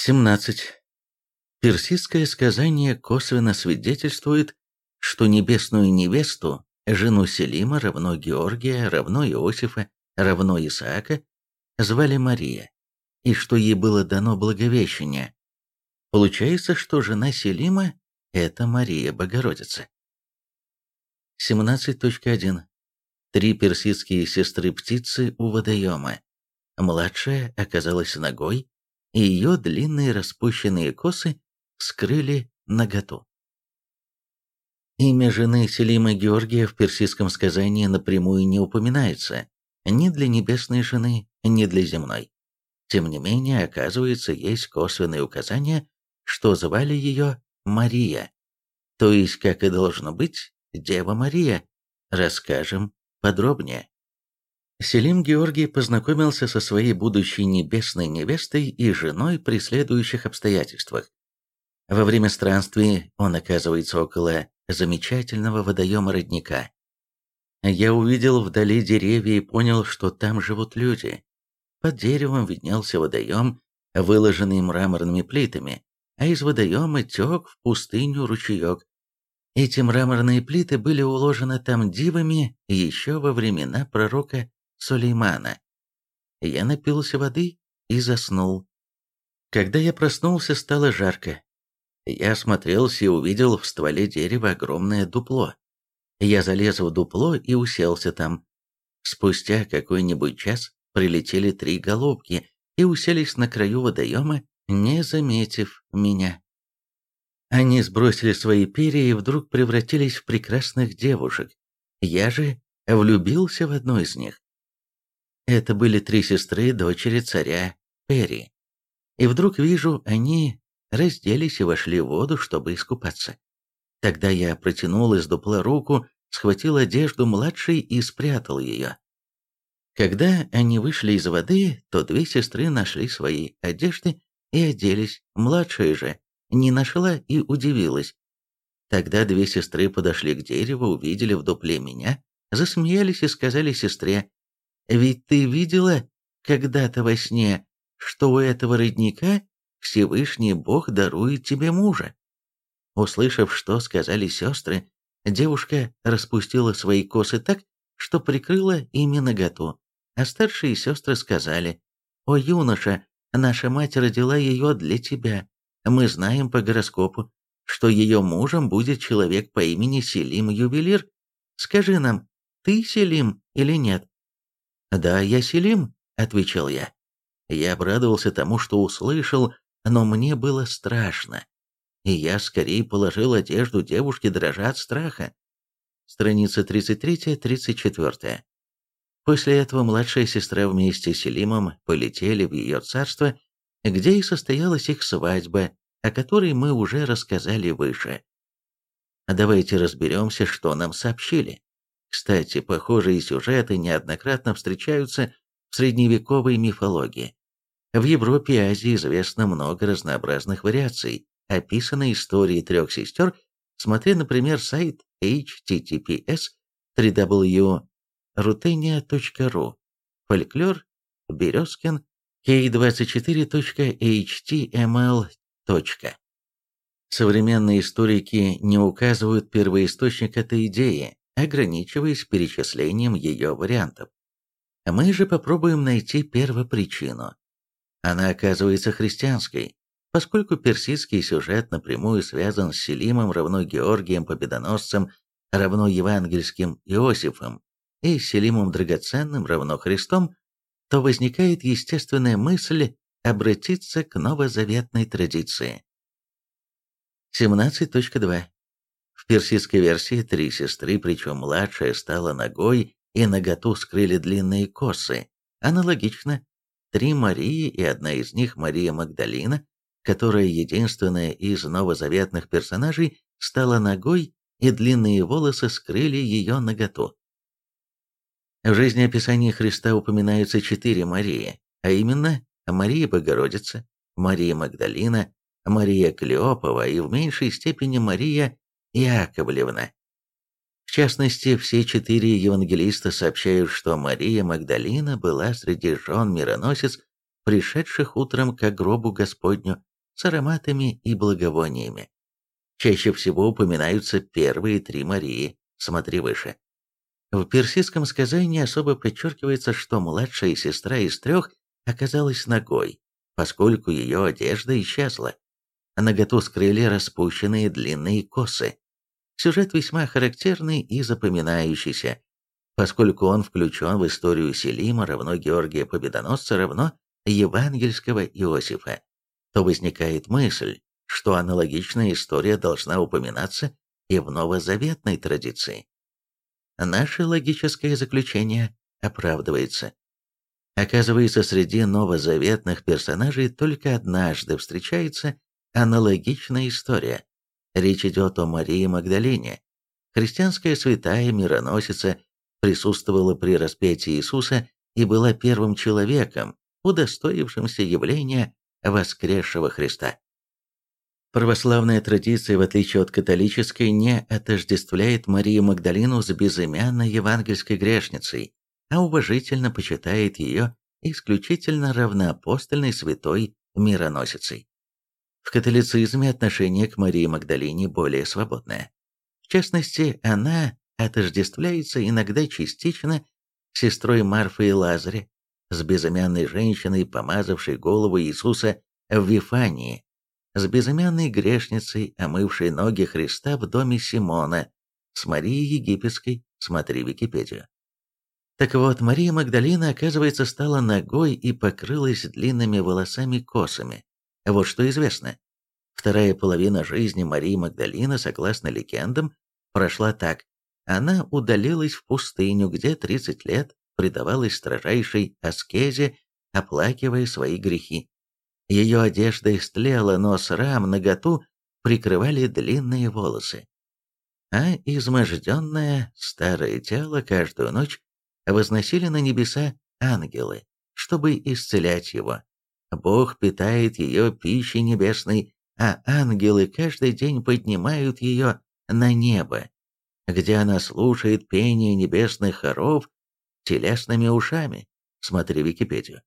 17. Персидское сказание косвенно свидетельствует, что небесную невесту, жену Селима, равно Георгия, равно Иосифа, равно Исаака, звали Мария, и что ей было дано благовещение. Получается, что жена Селима – это Мария Богородица. 17.1. Три персидские сестры-птицы у водоема. Младшая оказалась ногой, и ее длинные распущенные косы скрыли наготу. Имя жены Селима Георгия в персидском сказании напрямую не упоминается ни для небесной жены, ни для земной. Тем не менее, оказывается, есть косвенные указания, что звали ее Мария, то есть, как и должно быть, Дева Мария. Расскажем подробнее. Селим Георгий познакомился со своей будущей небесной невестой и женой при следующих обстоятельствах. Во время странствий он оказывается около замечательного водоема родника. Я увидел вдали деревья и понял, что там живут люди. Под деревом виднелся водоем, выложенный мраморными плитами, а из водоема тек в пустыню ручеек. Эти мраморные плиты были уложены там дивами еще во времена пророка Сулеймана. Я напился воды и заснул. Когда я проснулся, стало жарко. Я осмотрелся и увидел в стволе дерева огромное дупло. Я залез в дупло и уселся там. Спустя какой-нибудь час прилетели три голубки и уселись на краю водоема, не заметив меня. Они сбросили свои перья и вдруг превратились в прекрасных девушек. Я же влюбился в одну из них. Это были три сестры дочери царя Перри. И вдруг вижу, они разделись и вошли в воду, чтобы искупаться. Тогда я протянул из дупла руку, схватил одежду младшей и спрятал ее. Когда они вышли из воды, то две сестры нашли свои одежды и оделись, младшая же не нашла и удивилась. Тогда две сестры подошли к дереву, увидели в дупле меня, засмеялись и сказали сестре, ведь ты видела когда-то во сне, что у этого родника Всевышний Бог дарует тебе мужа. Услышав, что сказали сестры, девушка распустила свои косы так, что прикрыла ими наготу, а старшие сестры сказали, «О, юноша, наша мать родила ее для тебя. Мы знаем по гороскопу, что ее мужем будет человек по имени Селим Ювелир. Скажи нам, ты Селим или нет?» «Да, я Селим», — отвечал я. Я обрадовался тому, что услышал, но мне было страшно. И я скорее положил одежду девушки дрожа от страха. Страница 33-34. После этого младшая сестра вместе с Селимом полетели в ее царство, где и состоялась их свадьба, о которой мы уже рассказали выше. Давайте разберемся, что нам сообщили. Кстати, похожие сюжеты неоднократно встречаются в средневековой мифологии. В Европе и Азии известно много разнообразных вариаций описанной истории трех сестер, смотри, например, сайт https www.rutenia.ru Фольклор Березкин k24.html. Современные историки не указывают первоисточник этой идеи, ограничиваясь перечислением ее вариантов. Мы же попробуем найти первопричину. Она оказывается христианской, поскольку персидский сюжет напрямую связан с Селимом равно Георгием Победоносцем равно евангельским Иосифом и Селимом Драгоценным равно Христом, то возникает естественная мысль обратиться к новозаветной традиции. 17.2 в персидской версии три сестры, причем младшая стала ногой и наготу скрыли длинные косы. Аналогично, три Марии и одна из них Мария Магдалина, которая единственная из новозаветных персонажей, стала ногой и длинные волосы скрыли ее наготу. В жизнеописании Христа упоминаются четыре Марии, а именно Мария Богородица, Мария Магдалина, Мария Клеопова и в меньшей степени Мария Яковлевна. В частности, все четыре евангелиста сообщают, что Мария Магдалина была среди жен мироносец, пришедших утром к гробу Господню с ароматами и благовониями. Чаще всего упоминаются первые три Марии, смотри выше. В персидском сказании особо подчеркивается, что младшая сестра из трех оказалась ногой, поскольку ее одежда исчезла. Наготу скрыли распущенные длинные косы. Сюжет весьма характерный и запоминающийся, поскольку он включен в историю Селима равно Георгия Победоносца равно евангельского Иосифа, то возникает мысль, что аналогичная история должна упоминаться и в новозаветной традиции. Наше логическое заключение оправдывается. Оказывается, среди новозаветных персонажей только однажды встречается аналогичная история. Речь идет о Марии Магдалине. Христианская святая мироносица присутствовала при распятии Иисуса и была первым человеком, удостоившимся явления воскресшего Христа. Православная традиция, в отличие от католической, не отождествляет Марию Магдалину с безымянной евангельской грешницей, а уважительно почитает ее исключительно равноапостольной святой мироносицей. В католицизме отношение к Марии Магдалине более свободное. В частности, она отождествляется иногда частично сестрой Марфы и Лазаря, с безымянной женщиной, помазавшей голову Иисуса в Вифании, с безымянной грешницей, омывшей ноги Христа в доме Симона, с Марией Египетской, смотри Википедию. Так вот, Мария Магдалина, оказывается, стала ногой и покрылась длинными волосами-косами. Вот что известно. Вторая половина жизни Марии Магдалины, согласно легендам, прошла так. Она удалилась в пустыню, где 30 лет предавалась строжайшей аскезе, оплакивая свои грехи. Ее одежда истлела, но срам наготу прикрывали длинные волосы. А изможденное старое тело каждую ночь возносили на небеса ангелы, чтобы исцелять его. Бог питает ее пищей небесной, а ангелы каждый день поднимают ее на небо, где она слушает пение небесных хоров телесными ушами. Смотри Википедию.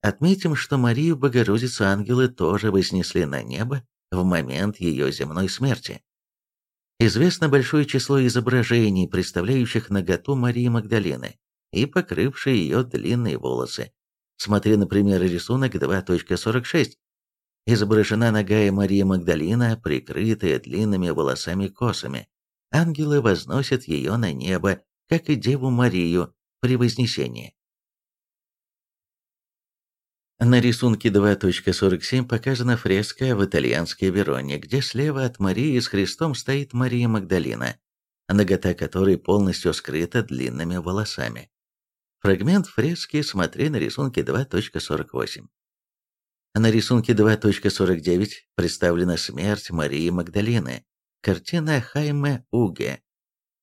Отметим, что Марию Богородицу ангелы тоже вознесли на небо в момент ее земной смерти. Известно большое число изображений, представляющих наготу Марии Магдалины и покрывшие ее длинные волосы. Смотри, например, рисунок 2.46. Изображена ногая Мария Магдалина, прикрытая длинными волосами-косами. Ангелы возносят ее на небо, как и Деву Марию при Вознесении. На рисунке 2.47 показана фреска в итальянской Вероне, где слева от Марии с Христом стоит Мария Магдалина, нагота которой полностью скрыта длинными волосами. Фрагмент фрески смотри на рисунке 2.48. На рисунке 2.49 представлена смерть Марии Магдалины, картина Хайме Уге.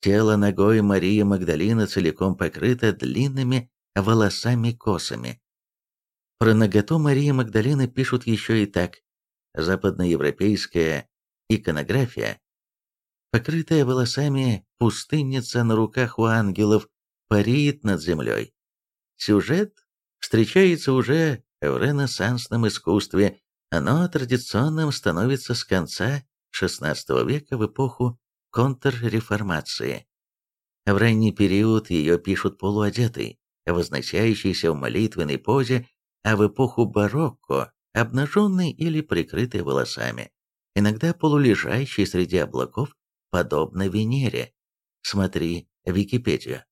Тело ногой Марии Магдалины целиком покрыто длинными волосами-косами про наготу Марии Магдалины пишут еще и так. Западноевропейская иконография, покрытая волосами пустынница на руках у ангелов, парит над землей. Сюжет встречается уже в ренессансном искусстве, но традиционным становится с конца XVI века в эпоху контрреформации. В ранний период ее пишут полуодетой, возносящейся в молитвенной позе а в эпоху барокко обнаженный или прикрытый волосами, иногда полулежащий среди облаков, подобно Венере. Смотри Википедию.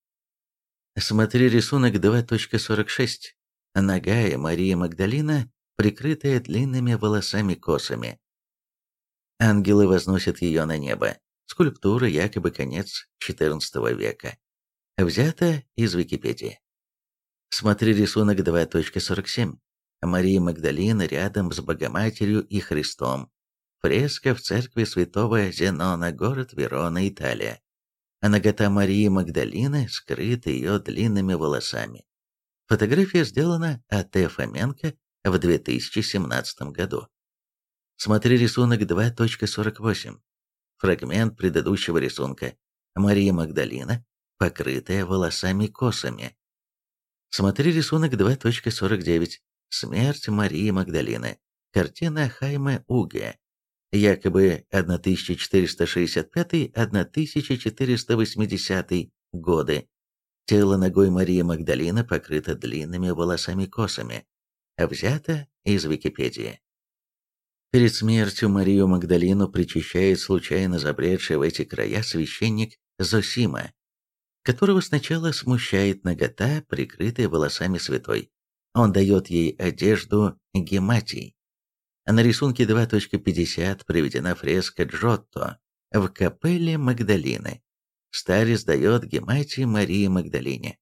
Смотри рисунок 2.46. Ногая Мария Магдалина, прикрытая длинными волосами-косами. Ангелы возносят ее на небо. Скульптура якобы конец XIV века. Взята из Википедии. Смотри рисунок 2.47. Мария Магдалина рядом с Богоматерью и Христом. Фреска в церкви святого Зенона, город Верона, Италия. А нагота Марии Магдалины скрыта ее длинными волосами. Фотография сделана А.Т. Фоменко в 2017 году. Смотри рисунок 2.48. Фрагмент предыдущего рисунка. Мария Магдалина, покрытая волосами-косами. Смотри рисунок 2.49. Смерть Марии Магдалины. картина Хайме Уге, якобы 1465-1480 годы. Тело ногой Марии Магдалины покрыто длинными волосами-косами. Взято из Википедии. Перед смертью Марию Магдалину причащает случайно забредший в эти края священник Зосима, которого сначала смущает нагота, прикрытая волосами святой. Он дает ей одежду гематий. На рисунке 2.50 приведена фреска Джотто в капелле Магдалины. Старец дает гематии Марии Магдалине.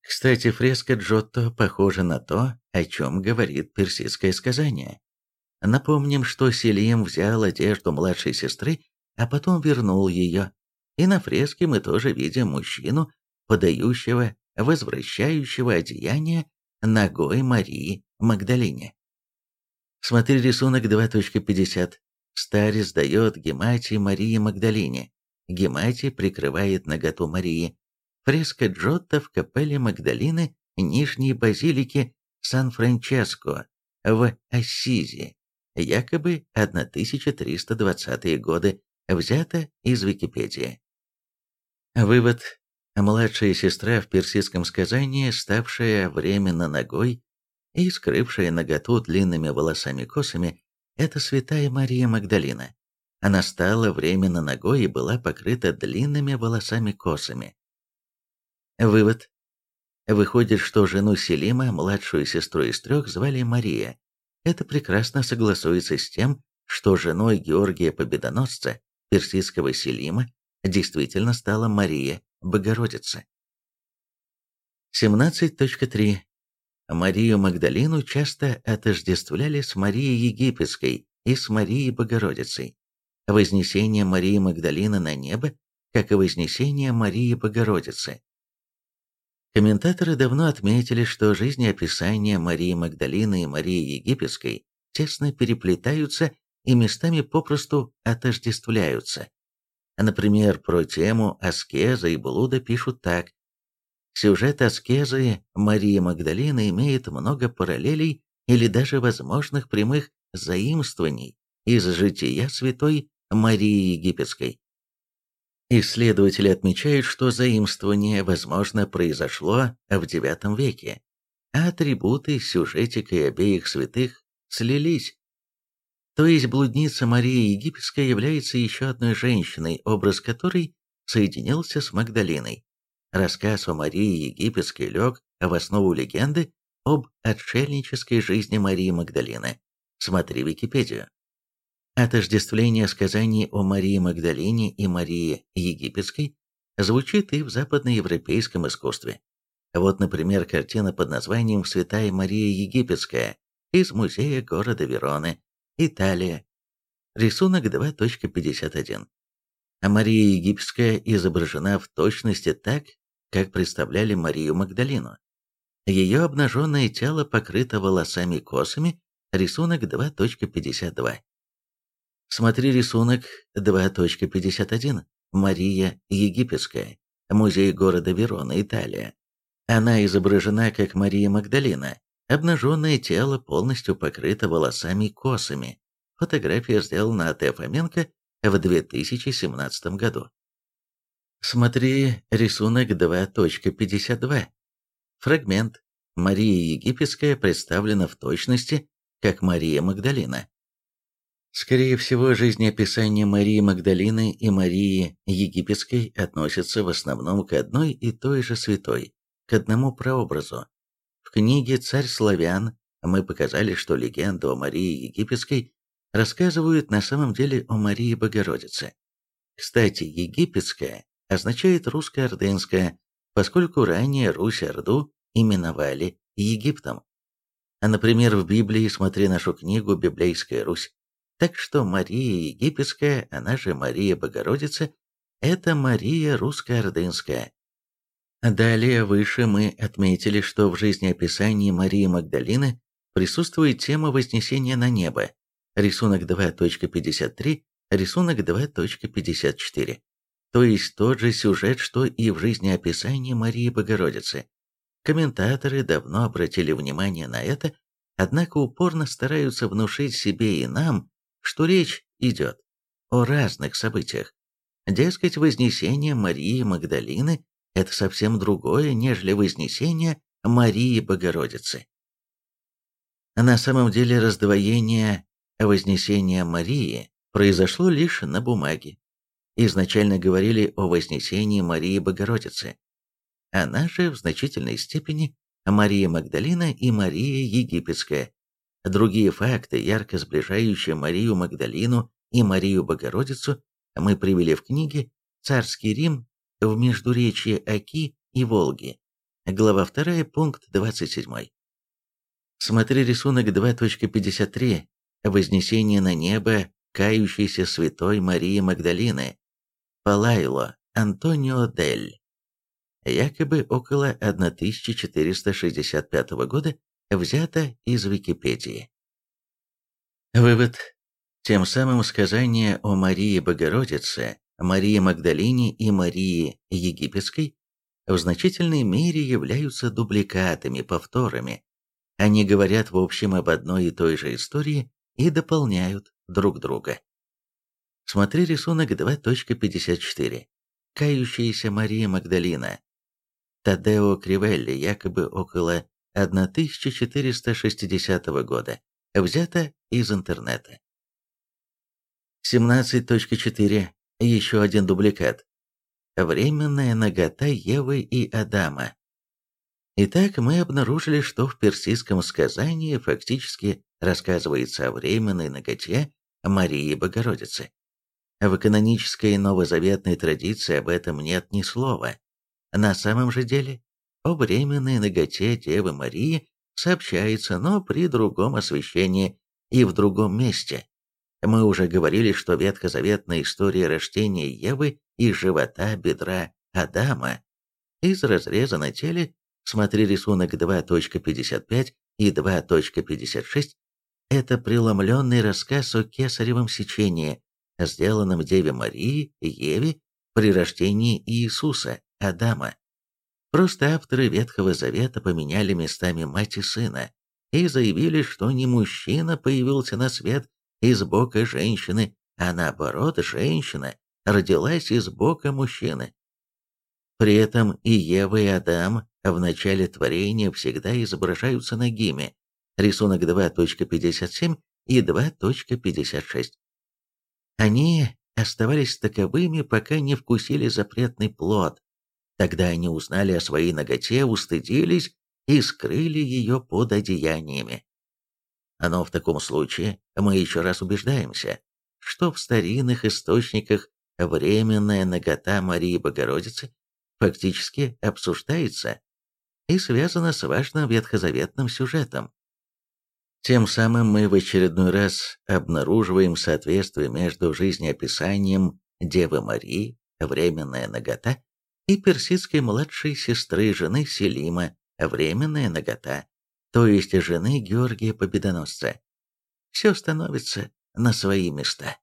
Кстати, фреска Джотто похожа на то, о чем говорит персидское сказание. Напомним, что Селим взял одежду младшей сестры, а потом вернул ее. И на фреске мы тоже видим мужчину, подающего, возвращающего одеяние ногой Марии Магдалине. Смотри рисунок 2.50. Старец дает гематии Марии Магдалине. Гематий прикрывает наготу Марии. Фреска Джотто в капелле Магдалины Нижней базилики Сан-Франческо в Ассизи якобы 1320-е годы, взято из Википедии. Вывод. Младшая сестра в персидском сказании, ставшая временно ногой и скрывшая наготу длинными волосами-косами, это святая Мария Магдалина. Она стала временно ногой и была покрыта длинными волосами-косами. Вывод. Выходит, что жену Селима, младшую сестру из трех, звали Мария, это прекрасно согласуется с тем, что женой Георгия Победоносца, персидского Селима, действительно стала Мария Богородица. 17.3. Марию Магдалину часто отождествляли с Марией Египетской и с Марией Богородицей. Вознесение Марии Магдалины на небо, как и вознесение Марии Богородицы. Комментаторы давно отметили, что жизнеописания Марии Магдалины и Марии Египетской тесно переплетаются и местами попросту отождествляются. Например, про тему аскеза и блуда пишут так. Сюжет аскезы Марии Магдалины имеет много параллелей или даже возможных прямых заимствований из жития святой Марии Египетской. Исследователи отмечают, что заимствование, возможно, произошло в IX веке, а атрибуты сюжетика обеих святых слились. То есть блудница Мария Египетская является еще одной женщиной, образ которой соединился с Магдалиной. Рассказ о Марии Египетской лег в основу легенды об отшельнической жизни Марии Магдалины. Смотри Википедию. Отождествление сказаний о Марии Магдалине и Марии Египетской звучит и в западноевропейском искусстве. Вот, например, картина под названием «Святая Мария Египетская» из музея города Вероны, Италия. Рисунок 2.51. А Мария Египетская изображена в точности так, как представляли Марию Магдалину. Ее обнаженное тело покрыто волосами-косами, рисунок 2.52. Смотри рисунок 2.51. Мария Египетская. Музей города Верона, Италия. Она изображена как Мария Магдалина. Обнаженное тело полностью покрыто волосами и косами. Фотография сделана от Фоменко в 2017 году. Смотри рисунок 2.52. Фрагмент. Мария Египетская представлена в точности, как Мария Магдалина. Скорее всего, жизнеописание Марии Магдалины и Марии Египетской относятся в основном к одной и той же святой, к одному прообразу. В книге «Царь славян» мы показали, что легенда о Марии Египетской рассказывает на самом деле о Марии Богородице. Кстати, египетская означает русско-ордынская, поскольку ранее Русь-Орду именовали Египтом. А, например, в Библии, смотри нашу книгу «Библейская Русь», так что Мария Египетская, она же Мария Богородица, это Мария русско-ордынская. Далее выше мы отметили, что в жизнеописании Марии Магдалины присутствует тема вознесения на небо, рисунок 2.53, рисунок 2.54. То есть тот же сюжет, что и в жизнеописании Марии Богородицы. Комментаторы давно обратили внимание на это однако упорно стараются внушить себе и нам, что речь идет о разных событиях. Дескать, вознесение Марии Магдалины – это совсем другое, нежели вознесение Марии Богородицы. На самом деле раздвоение вознесения Марии произошло лишь на бумаге. Изначально говорили о вознесении Марии Богородицы. Она же в значительной степени Мария Магдалина и Мария Египетская. Другие факты, ярко сближающие Марию Магдалину и Марию Богородицу, мы привели в книге «Царский Рим в междуречье Оки и Волги», глава 2, пункт 27. Смотри рисунок 2.53 «Вознесение на небо кающейся святой Марии Магдалины» Палайло Антонио Дель якобы около 1465 года, взято из Википедии. Вывод. Тем самым сказания о Марии Богородице, Марии Магдалине и Марии Египетской в значительной мере являются дубликатами, повторами. Они говорят в общем об одной и той же истории и дополняют друг друга. Смотри рисунок 2.54. Кающаяся Мария Магдалина Тадео Кривелли якобы около 1460 года, взято из интернета. 17.4. Еще один дубликат. Временная нагота Евы и Адама. Итак, мы обнаружили, что в персидском сказании фактически рассказывается о временной наготе Марии Богородицы. В канонической новозаветной традиции об этом нет ни слова. На самом же деле, о временной наготе Девы Марии сообщается, но при другом освещении и в другом месте. Мы уже говорили, что ветхозаветная история рождения Евы и живота бедра Адама из разреза на теле, смотри рисунок 2.55 и 2.56, это преломленный рассказ о кесаревом сечении, сделанном Деве Марии, Еве, при рождении Иисуса. Адама. Просто авторы Ветхого Завета поменяли местами мать и сына и заявили, что не мужчина появился на свет из бока женщины, а наоборот, женщина родилась из бока мужчины. При этом и Ева, и Адам в начале творения всегда изображаются нагими. Рисунок 2.57 и 2.56. Они оставались таковыми, пока не вкусили запретный плод, Тогда они узнали о своей ноготе, устыдились и скрыли ее под одеяниями. Но в таком случае мы еще раз убеждаемся, что в старинных источниках временная нагота Марии Богородицы фактически обсуждается и связана с важным ветхозаветным сюжетом. Тем самым мы в очередной раз обнаруживаем соответствие между жизнеописанием Девы Марии, временная нагота, и персидской младшей сестры жены Селима, временная нагота, то есть жены Георгия Победоносца. Все становится на свои места.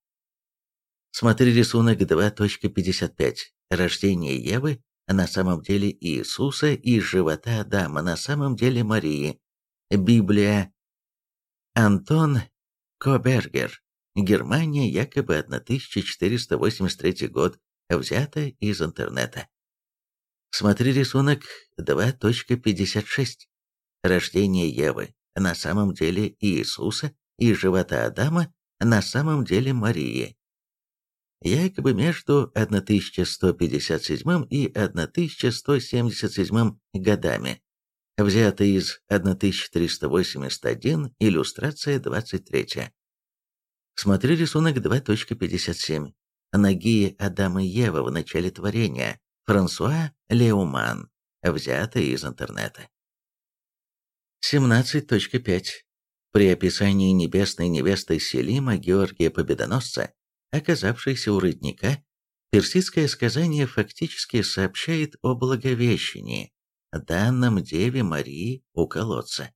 Смотри рисунок 2.55. Рождение Евы на самом деле Иисуса из живота Адама, на самом деле Марии. Библия. Антон Кобергер. Германия, якобы 1483 год, взято из интернета. Смотри рисунок 2.56. Рождение Евы на самом деле Иисуса и живота Адама на самом деле Марии. Якобы между 1157 и 1177 годами. Взято из 1381, иллюстрация 23. Смотри рисунок 2.57. Ноги Адама и Евы в начале творения. Франсуа Леуман, взято из интернета. 17.5. При описании небесной невесты Селима Георгия Победоносца, оказавшейся у родника, персидское сказание фактически сообщает о Благовещении, данном Деве Марии у колодца.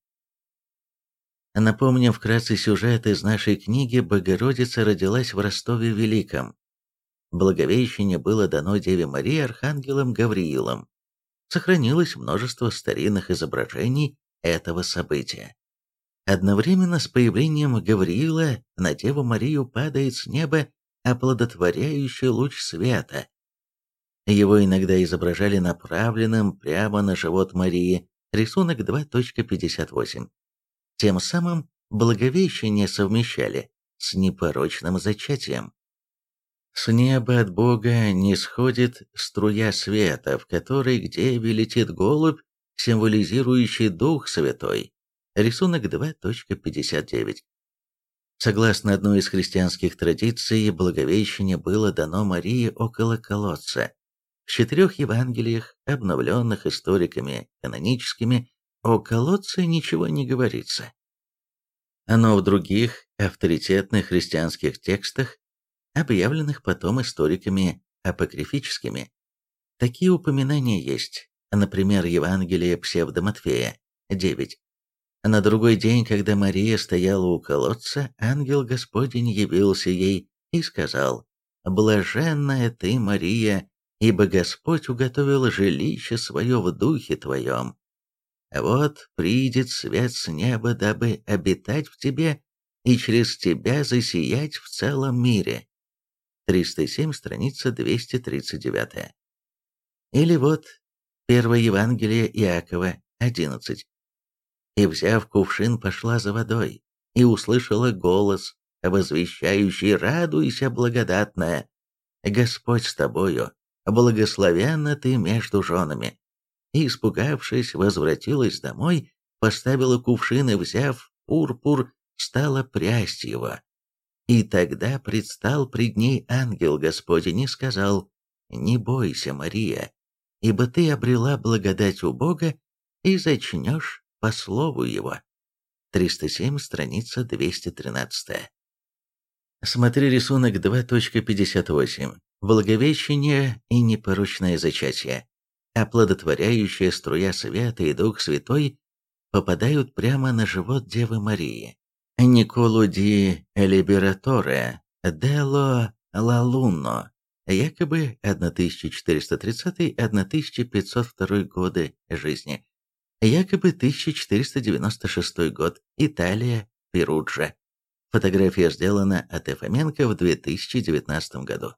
Напомним вкратце сюжет из нашей книги «Богородица родилась в Ростове Великом», Благовещение было дано Деве Марии архангелом Гавриилом. Сохранилось множество старинных изображений этого события. Одновременно с появлением Гавриила на Деву Марию падает с неба оплодотворяющий луч света. Его иногда изображали направленным прямо на живот Марии, рисунок 2.58. Тем самым Благовещение совмещали с непорочным зачатием. С неба от Бога не сходит струя света, в которой к деве летит голубь, символизирующий Дух Святой. Рисунок 2.59. Согласно одной из христианских традиций, Благовещение было дано Марии около колодца. В четырех Евангелиях, обновленных историками каноническими, о колодце ничего не говорится. Но в других авторитетных христианских текстах, объявленных потом историками апокрифическими, такие упоминания есть. Например, Евангелие Псевдоматфея, 9. На другой день, когда Мария стояла у колодца, ангел Господень явился ей и сказал, «Блаженная ты, Мария, ибо Господь уготовил жилище свое в духе твоем. Вот придет свет с неба, дабы обитать в тебе и через тебя засиять в целом мире. 307, страница 239. Или вот Первое Евангелие Иакова, 11. «И, взяв кувшин, пошла за водой, и услышала голос, возвещающий «Радуйся, благодатная! Господь с тобою, благословенна ты между женами!» и, испугавшись, возвратилась домой, поставила кувшин и, взяв пурпур, стала прясть его. И тогда предстал пред ней ангел Господень и сказал, «Не бойся, Мария, ибо ты обрела благодать у Бога и зачнешь по слову его». 307, страница 213. Смотри рисунок 2.58. Благовещение и непорочное зачатие оплодотворяющая струя света и Дух Святой попадают прямо на живот Девы Марии. Николу ди Либераторе Дело Лалунно, якобы 1430-1502 годы жизни, якобы 1496 год, Италия, Перуджа. Фотография сделана от Эфоменко в 2019 году.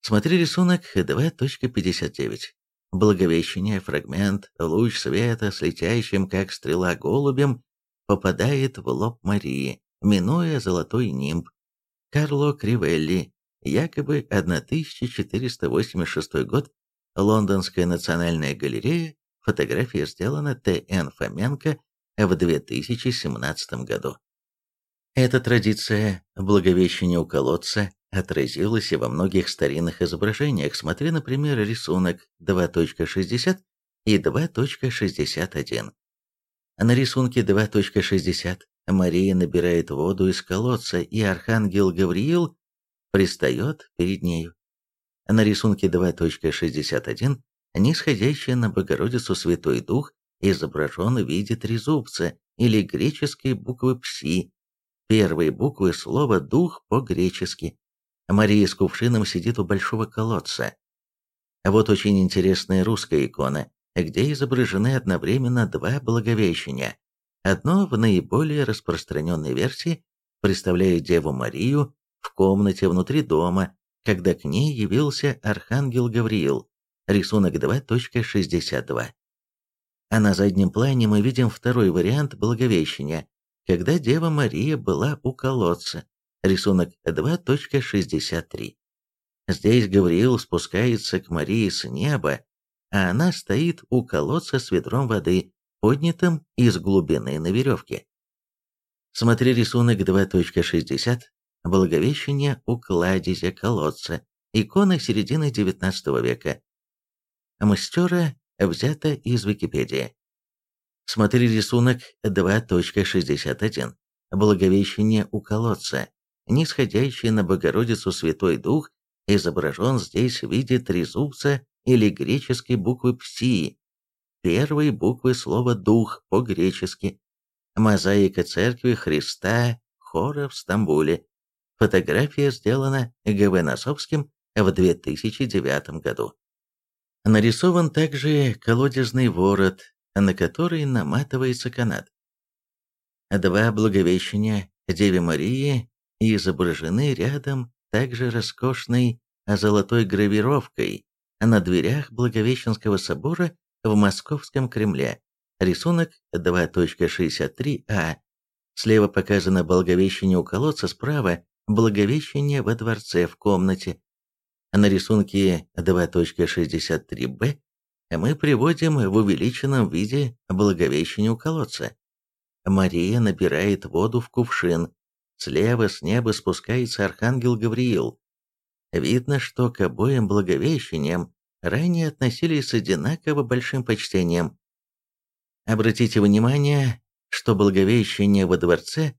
Смотри рисунок 2.59. Благовещение, фрагмент, луч света с летящим, как стрела, голубем, попадает в лоб Марии, минуя золотой нимб. Карло Кривелли, якобы 1486 год, Лондонская национальная галерея, фотография сделана Т.Н. Фоменко в 2017 году. Эта традиция Благовещения у колодца отразилось и во многих старинных изображениях. Смотри, например, рисунок 2.60 и 2.61. На рисунке 2.60 Мария набирает воду из колодца, и архангел Гавриил пристает перед нею. На рисунке 2.61 нисходящий на Богородицу Святой Дух изображен в виде трезубца или греческой буквы «пси», первой буквы слова «дух» по-гречески. Мария с кувшином сидит у большого колодца. Вот очень интересная русская икона, где изображены одновременно два благовещения. Одно в наиболее распространенной версии представляет Деву Марию в комнате внутри дома, когда к ней явился Архангел Гавриил, рисунок 2.62. А на заднем плане мы видим второй вариант Благовещения, когда Дева Мария была у колодца, рисунок 2.63. Здесь Гавриил спускается к Марии с неба, а она стоит у колодца с ведром воды, поднятым из глубины на веревке. Смотри рисунок 2.60, Благовещение у кладезя колодца, икона середины XIX века. Мастера взято из Википедии. Смотри рисунок 2.61, Благовещение у колодца, нисходящий на Богородицу Святой Дух, изображен здесь в виде трезубца или греческой буквы «псии», первой буквы слова «дух» по-гречески. Мозаика церкви Христа Хора в Стамбуле. Фотография сделана Г.В. Носовским в 2009 году. Нарисован также колодезный ворот, на который наматывается канат. Два Благовещения Деве Марии изображены рядом также роскошной золотой гравировкой на дверях Благовещенского собора в Московском Кремле. Рисунок 2.63а. Слева показано Благовещение у колодца, справа – Благовещение во дворце в комнате. На рисунке 2.63б мы приводим в увеличенном виде Благовещение у колодца. Мария набирает воду в кувшин. Слева с неба спускается архангел Гавриил. Видно, что к обоим благовещениям ранее относились с одинаково большим почтением. Обратите внимание, что благовещение во дворце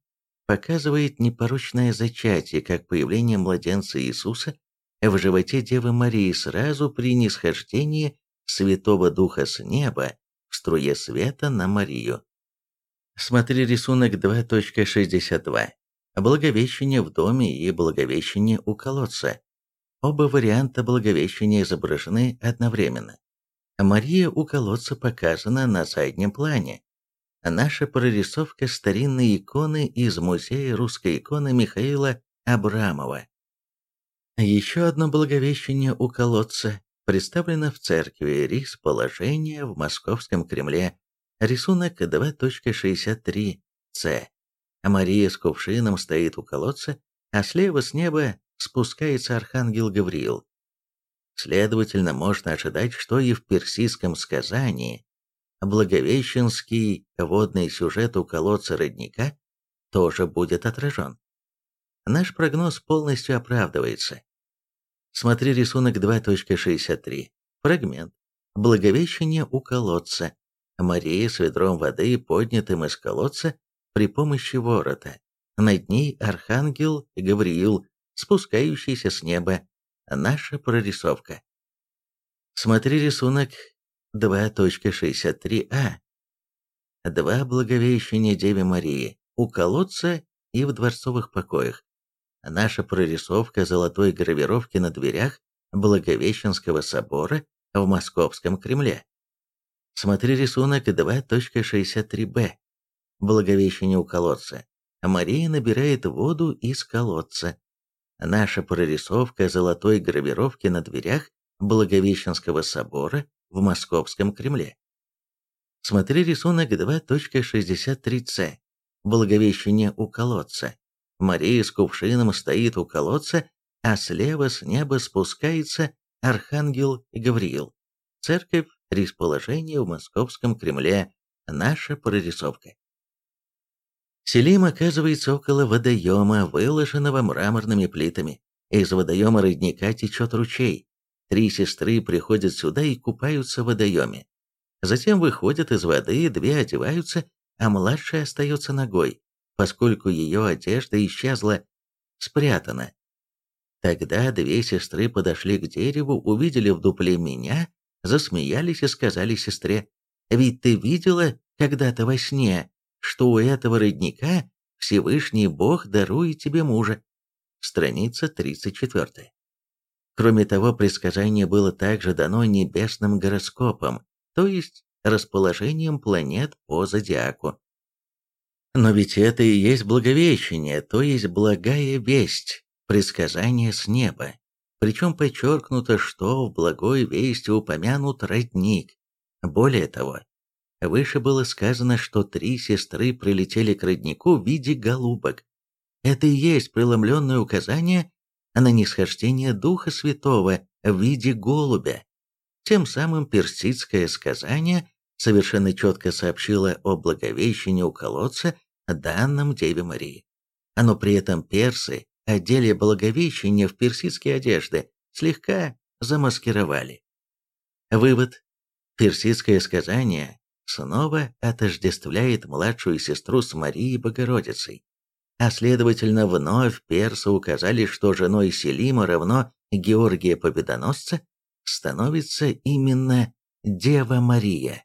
показывает непорочное зачатие, как появление младенца Иисуса в животе Девы Марии сразу при нисхождении Святого Духа с неба в струе света на Марию. Смотри рисунок 2.62. Благовещение в доме и благовещение у колодца. Оба варианта Благовещения изображены одновременно. Мария у колодца показана на заднем плане. Наша прорисовка старинной иконы из Музея русской иконы Михаила Абрамова. Еще одно Благовещение у колодца представлено в церкви Рис положение в Московском Кремле. Рисунок 2.63c. Мария с кувшином стоит у колодца, а слева с неба спускается архангел Гавриил. Следовательно, можно ожидать, что и в персидском сказании благовещенский водный сюжет у колодца родника тоже будет отражен. Наш прогноз полностью оправдывается. Смотри рисунок 2.63. Фрагмент. Благовещение у колодца. Мария с ведром воды, поднятым из колодца при помощи ворота. Над ней архангел Гавриил, спускающийся с неба, наша прорисовка. Смотри рисунок 2.63а. Два благовещения Деве Марии у колодца и в дворцовых покоях. Наша прорисовка золотой гравировки на дверях Благовещенского собора в Московском Кремле. Смотри рисунок 2.63б. Благовещение у колодца. Мария набирает воду из колодца. Наша прорисовка золотой гравировки на дверях Благовещенского собора в Московском Кремле. Смотри рисунок 2.63c. Благовещение у колодца. Мария с кувшином стоит у колодца, а слева с неба спускается архангел Гавриил. Церковь расположение в Московском Кремле. Наша прорисовка. Селим оказывается около водоема, выложенного мраморными плитами. Из водоема родника течет ручей. Три сестры приходят сюда и купаются в водоеме. Затем выходят из воды, две одеваются, а младшая остается ногой, поскольку ее одежда исчезла, спрятана. Тогда две сестры подошли к дереву, увидели в дупле меня, засмеялись и сказали сестре, «Ведь ты видела когда-то во сне, что у этого родника Всевышний Бог дарует тебе мужа. Страница 34. Кроме того, предсказание было также дано небесным гороскопом, то есть расположением планет по зодиаку. Но ведь это и есть благовещение, то есть благая весть, предсказание с неба. Причем подчеркнуто, что в благой вести упомянут родник. Более того, Выше было сказано, что три сестры прилетели к роднику в виде голубок. Это и есть преломленное указание на нисхождение Духа Святого в виде голубя. Тем самым персидское сказание совершенно четко сообщило о благовещении у колодца, данном Деве Марии. Оно при этом персы одели благовещение в персидские одежды, слегка замаскировали. Вывод. Персидское сказание снова отождествляет младшую сестру с Марией Богородицей. А следовательно, вновь персы указали, что женой Селима равно Георгия Победоносца становится именно Дева Мария.